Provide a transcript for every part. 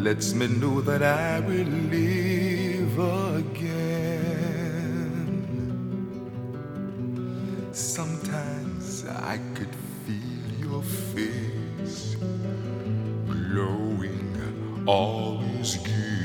Lets me know that I will live again. Sometimes I could feel your face glowing, always giving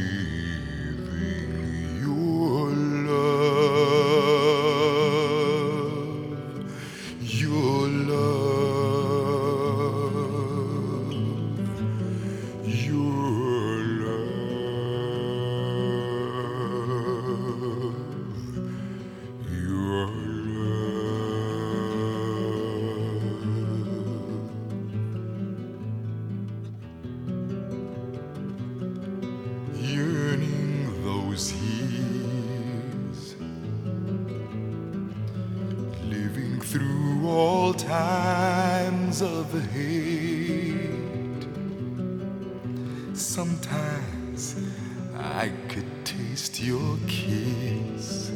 yearning those living through all times of hate. Sometimes I could taste your kiss